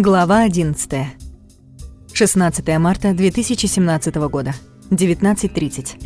Глава 11. 16 марта 2017 года. 19.30.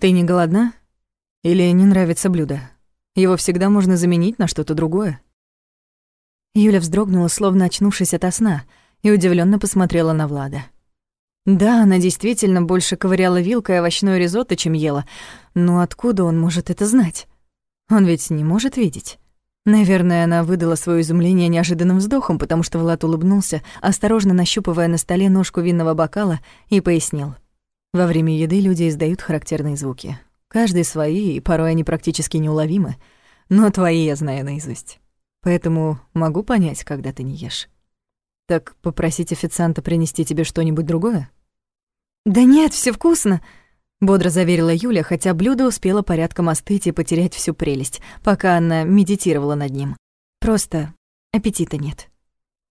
Ты не голодна? Или не нравится блюдо? Его всегда можно заменить на что-то другое. Юля вздрогнула, словно очнувшись ото сна, и удивленно посмотрела на Влада. Да, она действительно больше ковыряла вилкой овощное ризотто, чем ела. Но откуда он может это знать? Он ведь не может видеть. Наверное, она выдала свое изумление неожиданным вздохом, потому что Влад улыбнулся, осторожно нащупывая на столе ножку винного бокала, и пояснил. Во время еды люди издают характерные звуки. Каждый свои, и порой они практически неуловимы. Но твои я знаю наизусть. Поэтому могу понять, когда ты не ешь. Так попросить официанта принести тебе что-нибудь другое? «Да нет, все вкусно», Бодро заверила Юля, хотя блюдо успело порядком остыть и потерять всю прелесть, пока она медитировала над ним. Просто аппетита нет.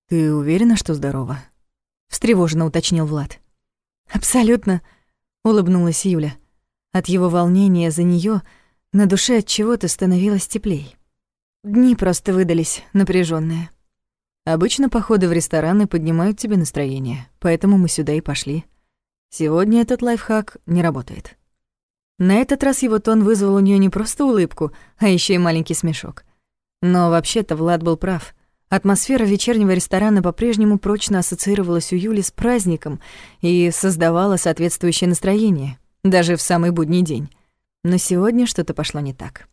«Ты уверена, что здорова?» — встревоженно уточнил Влад. «Абсолютно», — улыбнулась Юля. От его волнения за нее на душе от чего-то становилось теплей. Дни просто выдались напряженные. Обычно походы в рестораны поднимают тебе настроение, поэтому мы сюда и пошли. Сегодня этот лайфхак не работает. На этот раз его тон вызвал у нее не просто улыбку, а еще и маленький смешок. Но вообще-то Влад был прав. Атмосфера вечернего ресторана по-прежнему прочно ассоциировалась у Юли с праздником и создавала соответствующее настроение, даже в самый будний день. Но сегодня что-то пошло не так.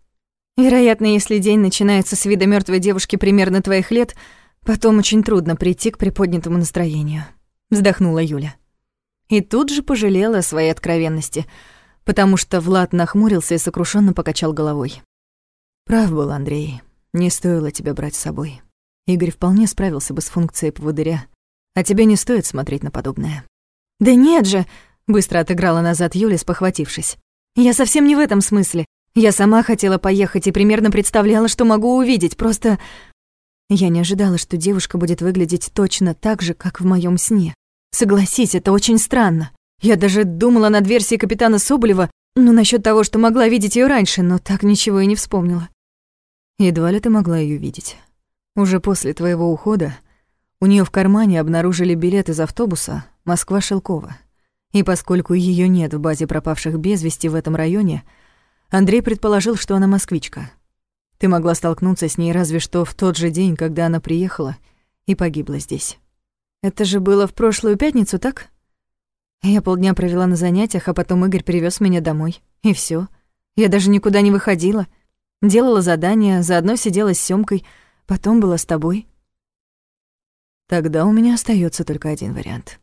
Вероятно, если день начинается с вида мертвой девушки примерно твоих лет, потом очень трудно прийти к приподнятому настроению. Вздохнула Юля. И тут же пожалела о своей откровенности, потому что Влад нахмурился и сокрушенно покачал головой. «Прав был Андрей, не стоило тебя брать с собой. Игорь вполне справился бы с функцией поводыря, а тебе не стоит смотреть на подобное». «Да нет же!» — быстро отыграла назад Юля, спохватившись. «Я совсем не в этом смысле. Я сама хотела поехать и примерно представляла, что могу увидеть, просто...» Я не ожидала, что девушка будет выглядеть точно так же, как в моем сне. Согласись, это очень странно. Я даже думала над версией капитана Соболева, ну, насчет того, что могла видеть ее раньше, но так ничего и не вспомнила. Едва ли ты могла ее видеть. Уже после твоего ухода у нее в кармане обнаружили билет из автобуса Москва-Шелкова. И поскольку ее нет в базе пропавших без вести в этом районе, Андрей предположил, что она москвичка. Ты могла столкнуться с ней разве что в тот же день, когда она приехала и погибла здесь. Это же было в прошлую пятницу, так? Я полдня провела на занятиях, а потом Игорь привез меня домой. И все. Я даже никуда не выходила. Делала задания, заодно сидела с Сёмкой, потом была с тобой. Тогда у меня остается только один вариант.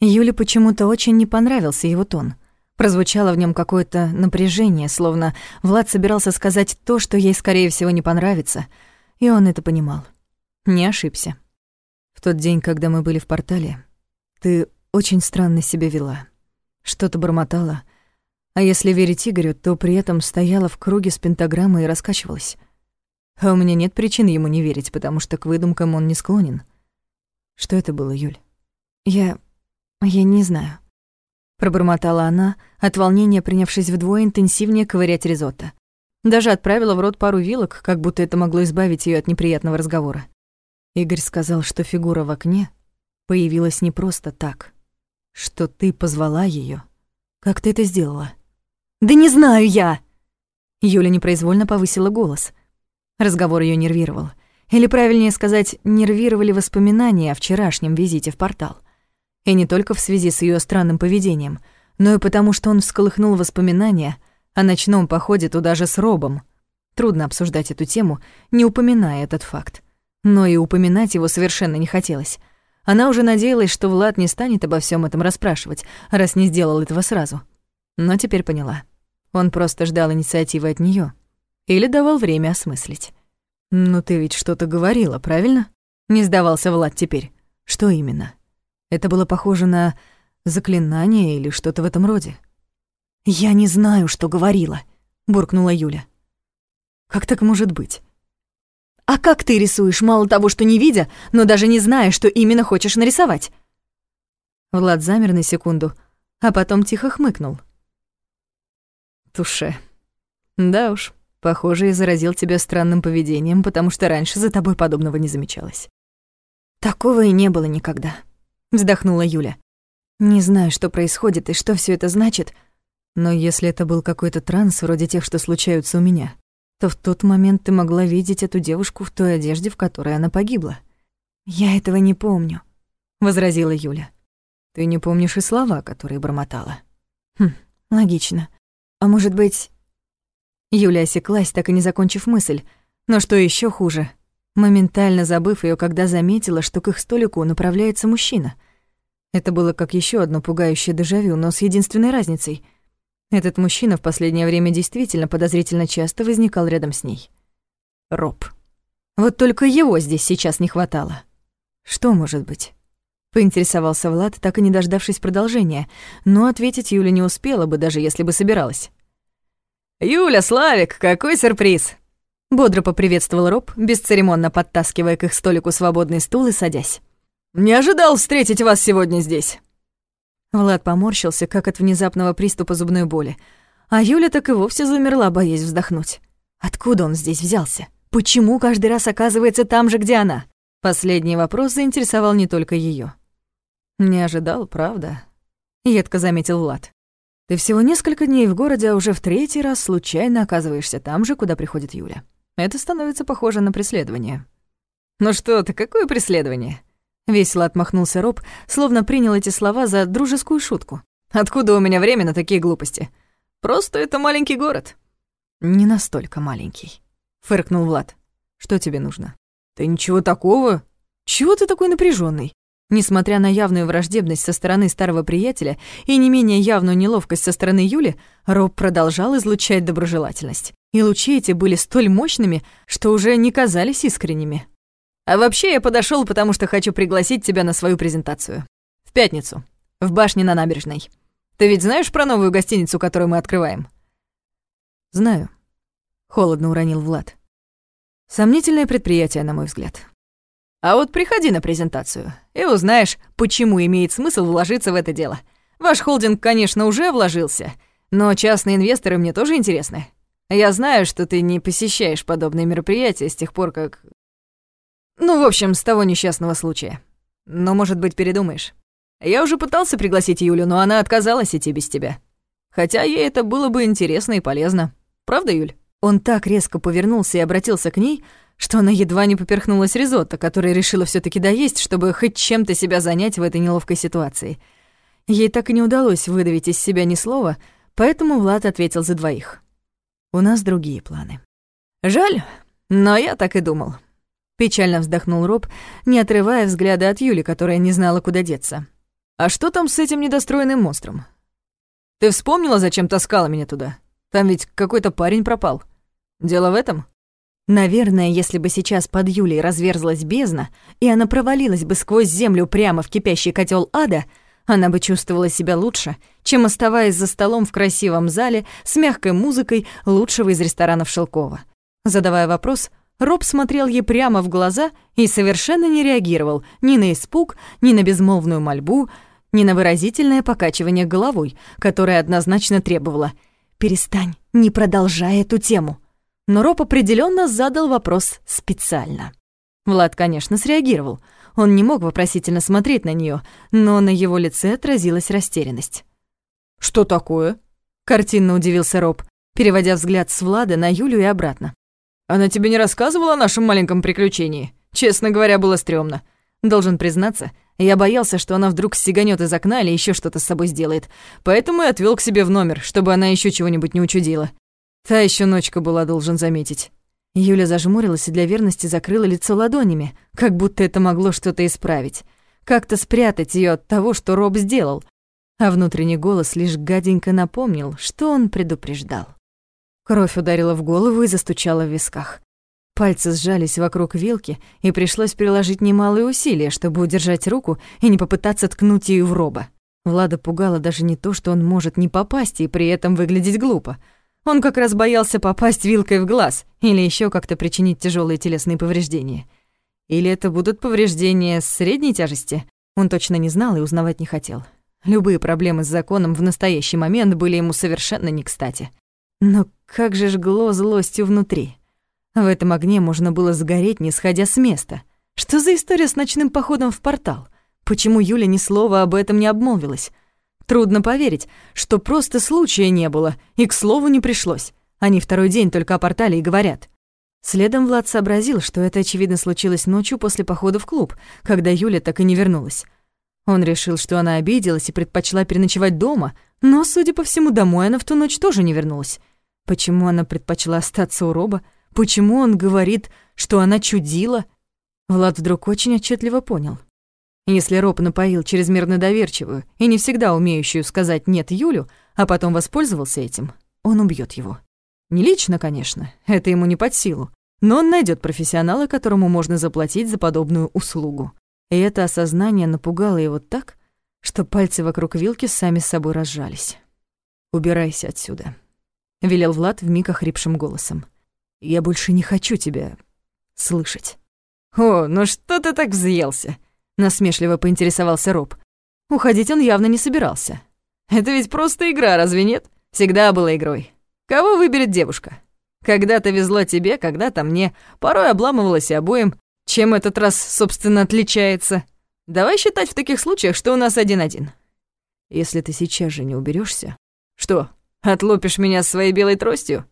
Юле почему-то очень не понравился его тон. Прозвучало в нем какое-то напряжение, словно Влад собирался сказать то, что ей, скорее всего, не понравится, и он это понимал. Не ошибся тот день, когда мы были в портале, ты очень странно себя вела. Что-то бормотала, а если верить Игорю, то при этом стояла в круге с пентаграммой и раскачивалась. А у меня нет причин ему не верить, потому что к выдумкам он не склонен. Что это было, Юль? Я... я не знаю. Пробормотала она, от волнения принявшись вдвое интенсивнее ковырять ризотто. Даже отправила в рот пару вилок, как будто это могло избавить ее от неприятного разговора. Игорь сказал, что фигура в окне появилась не просто так, что ты позвала ее. Как ты это сделала? Да не знаю я. Юля непроизвольно повысила голос. Разговор ее нервировал. Или правильнее сказать, нервировали воспоминания о вчерашнем визите в портал. И не только в связи с ее странным поведением, но и потому, что он всколыхнул воспоминания о ночном походе туда же с Робом. Трудно обсуждать эту тему, не упоминая этот факт но и упоминать его совершенно не хотелось. Она уже надеялась, что Влад не станет обо всем этом расспрашивать, раз не сделал этого сразу. Но теперь поняла. Он просто ждал инициативы от нее Или давал время осмыслить. «Ну ты ведь что-то говорила, правильно?» Не сдавался Влад теперь. Что именно? Это было похоже на заклинание или что-то в этом роде. «Я не знаю, что говорила», — буркнула Юля. «Как так может быть? А как ты рисуешь, мало того, что не видя, но даже не зная, что именно хочешь нарисовать?» Влад замер на секунду, а потом тихо хмыкнул. «Туше. Да уж, похоже, я заразил тебя странным поведением, потому что раньше за тобой подобного не замечалось. Такого и не было никогда, вздохнула Юля. Не знаю, что происходит и что все это значит, но если это был какой-то транс, вроде тех, что случаются у меня, то в тот момент ты могла видеть эту девушку в той одежде, в которой она погибла. «Я этого не помню», — возразила Юля. «Ты не помнишь и слова, которые бормотала». «Хм, логично. А может быть...» Юля осеклась, так и не закончив мысль. Но что еще хуже, моментально забыв ее, когда заметила, что к их столику направляется мужчина. Это было как еще одно пугающее дежавю, но с единственной разницей — этот мужчина в последнее время действительно подозрительно часто возникал рядом с ней. Роб. Вот только его здесь сейчас не хватало. Что может быть? Поинтересовался Влад, так и не дождавшись продолжения, но ответить Юля не успела бы, даже если бы собиралась. «Юля, Славик, какой сюрприз!» Бодро поприветствовал Роб, бесцеремонно подтаскивая к их столику свободный стул и садясь. «Не ожидал встретить вас сегодня здесь. Влад поморщился, как от внезапного приступа зубной боли. А Юля так и вовсе замерла, боясь вздохнуть. Откуда он здесь взялся? Почему каждый раз оказывается там же, где она? Последний вопрос заинтересовал не только её. «Не ожидал, правда?» — едко заметил Влад. «Ты всего несколько дней в городе, а уже в третий раз случайно оказываешься там же, куда приходит Юля. Это становится похоже на преследование». «Ну что ты, какое преследование?» Весело отмахнулся Роб, словно принял эти слова за дружескую шутку. «Откуда у меня время на такие глупости? Просто это маленький город». «Не настолько маленький», — фыркнул Влад. «Что тебе нужно?» «Да ничего такого. Чего ты такой напряженный? Несмотря на явную враждебность со стороны старого приятеля и не менее явную неловкость со стороны Юли, Роб продолжал излучать доброжелательность. И лучи эти были столь мощными, что уже не казались искренними. А вообще я подошел, потому что хочу пригласить тебя на свою презентацию. В пятницу. В башне на набережной. Ты ведь знаешь про новую гостиницу, которую мы открываем? Знаю. Холодно уронил Влад. Сомнительное предприятие, на мой взгляд. А вот приходи на презентацию и узнаешь, почему имеет смысл вложиться в это дело. Ваш холдинг, конечно, уже вложился, но частные инвесторы мне тоже интересны. Я знаю, что ты не посещаешь подобные мероприятия с тех пор, как ну, в общем, с того несчастного случая. Но, может быть, передумаешь. Я уже пытался пригласить Юлю, но она отказалась идти без тебя. Хотя ей это было бы интересно и полезно. Правда, Юль? Он так резко повернулся и обратился к ней, что она едва не поперхнулась ризотто, которое решила все таки доесть, чтобы хоть чем-то себя занять в этой неловкой ситуации. Ей так и не удалось выдавить из себя ни слова, поэтому Влад ответил за двоих. «У нас другие планы». «Жаль, но я так и думал. Печально вздохнул Роб, не отрывая взгляда от Юли, которая не знала, куда деться. «А что там с этим недостроенным монстром? Ты вспомнила, зачем таскала меня туда? Там ведь какой-то парень пропал. Дело в этом?» Наверное, если бы сейчас под Юлей разверзлась бездна, и она провалилась бы сквозь землю прямо в кипящий котел ада, она бы чувствовала себя лучше, чем оставаясь за столом в красивом зале с мягкой музыкой лучшего из ресторанов Шелкова. Задавая вопрос, Роб смотрел ей прямо в глаза и совершенно не реагировал ни на испуг, ни на безмолвную мольбу, ни на выразительное покачивание головой, которое однозначно требовало «Перестань, не продолжай эту тему». Но Роб определенно задал вопрос специально. Влад, конечно, среагировал. Он не мог вопросительно смотреть на нее, но на его лице отразилась растерянность. «Что такое?» — картинно удивился Роб, переводя взгляд с Влада на Юлю и обратно. Она тебе не рассказывала о нашем маленьком приключении? Честно говоря, было стрёмно. Должен признаться, я боялся, что она вдруг сиганет из окна или еще что-то с собой сделает. Поэтому и отвел к себе в номер, чтобы она еще чего-нибудь не учудила. Та еще ночка была, должен заметить. Юля зажмурилась и для верности закрыла лицо ладонями, как будто это могло что-то исправить. Как-то спрятать ее от того, что Роб сделал. А внутренний голос лишь гаденько напомнил, что он предупреждал. Кровь ударила в голову и застучала в висках. Пальцы сжались вокруг вилки, и пришлось приложить немалые усилия, чтобы удержать руку и не попытаться ткнуть ее в роба. Влада пугала даже не то, что он может не попасть и при этом выглядеть глупо. Он как раз боялся попасть вилкой в глаз или еще как-то причинить тяжелые телесные повреждения. Или это будут повреждения средней тяжести? Он точно не знал и узнавать не хотел. Любые проблемы с законом в настоящий момент были ему совершенно не кстати. Но как же жгло злостью внутри. В этом огне можно было сгореть, не сходя с места. Что за история с ночным походом в портал? Почему Юля ни слова об этом не обмолвилась? Трудно поверить, что просто случая не было, и к слову не пришлось. Они второй день только о портале и говорят. Следом Влад сообразил, что это, очевидно, случилось ночью после похода в клуб, когда Юля так и не вернулась. Он решил, что она обиделась и предпочла переночевать дома, но, судя по всему, домой она в ту ночь тоже не вернулась. Почему она предпочла остаться у Роба? Почему он говорит, что она чудила? Влад вдруг очень отчетливо понял. Если Роб напоил чрезмерно доверчивую и не всегда умеющую сказать «нет» Юлю, а потом воспользовался этим, он убьет его. Не лично, конечно, это ему не под силу, но он найдет профессионала, которому можно заплатить за подобную услугу. И это осознание напугало его так, что пальцы вокруг вилки сами с собой разжались. «Убирайся отсюда», — велел Влад вмиг охрипшим голосом. «Я больше не хочу тебя слышать». «О, ну что ты так взъелся?» насмешливо поинтересовался Роб. Уходить он явно не собирался. Это ведь просто игра, разве нет? Всегда была игрой. Кого выберет девушка? Когда-то везло тебе, когда-то мне. Порой обламывалось и обоим. Чем этот раз, собственно, отличается? Давай считать в таких случаях, что у нас один-один. Если ты сейчас же не уберешься, Что, отлупишь меня своей белой тростью?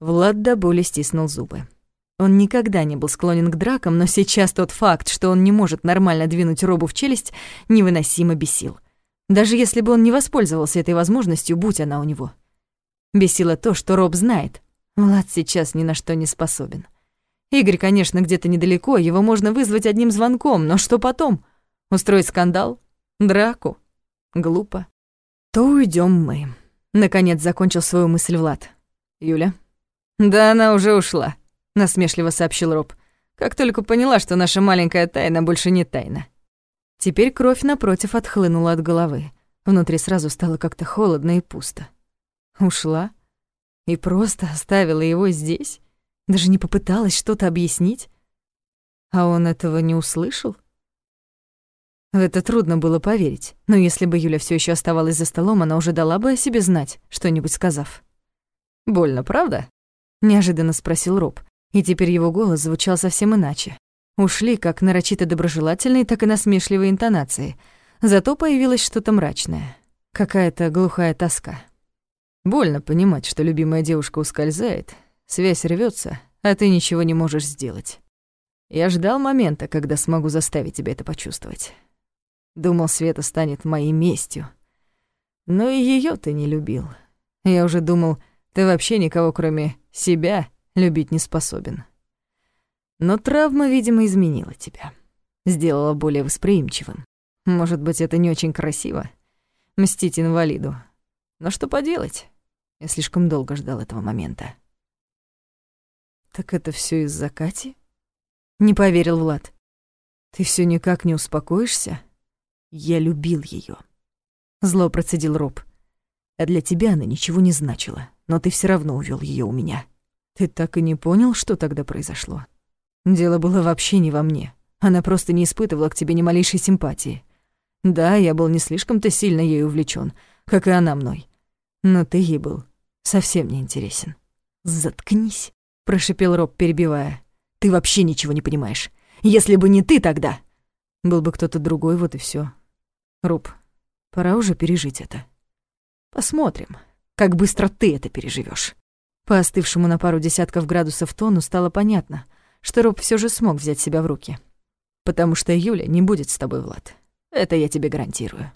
Влад до боли стиснул зубы. Он никогда не был склонен к дракам, но сейчас тот факт, что он не может нормально двинуть Робу в челюсть, невыносимо бесил. Даже если бы он не воспользовался этой возможностью, будь она у него. Бесило то, что Роб знает. Влад сейчас ни на что не способен. Игорь, конечно, где-то недалеко, его можно вызвать одним звонком, но что потом? Устроить скандал? Драку? Глупо. То уйдем мы. Наконец закончил свою мысль Влад. Юля? Да она уже ушла насмешливо сообщил Роб. Как только поняла, что наша маленькая тайна больше не тайна. Теперь кровь напротив отхлынула от головы. Внутри сразу стало как-то холодно и пусто. Ушла и просто оставила его здесь, даже не попыталась что-то объяснить. А он этого не услышал? В это трудно было поверить, но если бы Юля все еще оставалась за столом, она уже дала бы о себе знать, что-нибудь сказав. «Больно, правда?» — неожиданно спросил Роб, и теперь его голос звучал совсем иначе. Ушли как нарочито доброжелательные, так и насмешливые интонации. Зато появилось что-то мрачное. Какая-то глухая тоска. Больно понимать, что любимая девушка ускользает, связь рвется, а ты ничего не можешь сделать. Я ждал момента, когда смогу заставить тебя это почувствовать. Думал, Света станет моей местью. Но и ее ты не любил. Я уже думал, ты вообще никого, кроме себя, любить не способен. Но травма, видимо, изменила тебя. Сделала более восприимчивым. Может быть, это не очень красиво — мстить инвалиду. Но что поделать? Я слишком долго ждал этого момента. «Так это все из-за Кати?» Не поверил Влад. «Ты все никак не успокоишься?» «Я любил ее. Зло процедил Роб. «А для тебя она ничего не значила, но ты все равно увел ее у меня». Ты так и не понял, что тогда произошло? Дело было вообще не во мне. Она просто не испытывала к тебе ни малейшей симпатии. Да, я был не слишком-то сильно ей увлечен, как и она мной. Но ты ей был совсем не интересен. Заткнись, прошипел Роб, перебивая. Ты вообще ничего не понимаешь. Если бы не ты тогда, был бы кто-то другой, вот и все. Роб, пора уже пережить это. Посмотрим, как быстро ты это переживешь. По остывшему на пару десятков градусов тону стало понятно, что Роб все же смог взять себя в руки. «Потому что Юля не будет с тобой, Влад. Это я тебе гарантирую».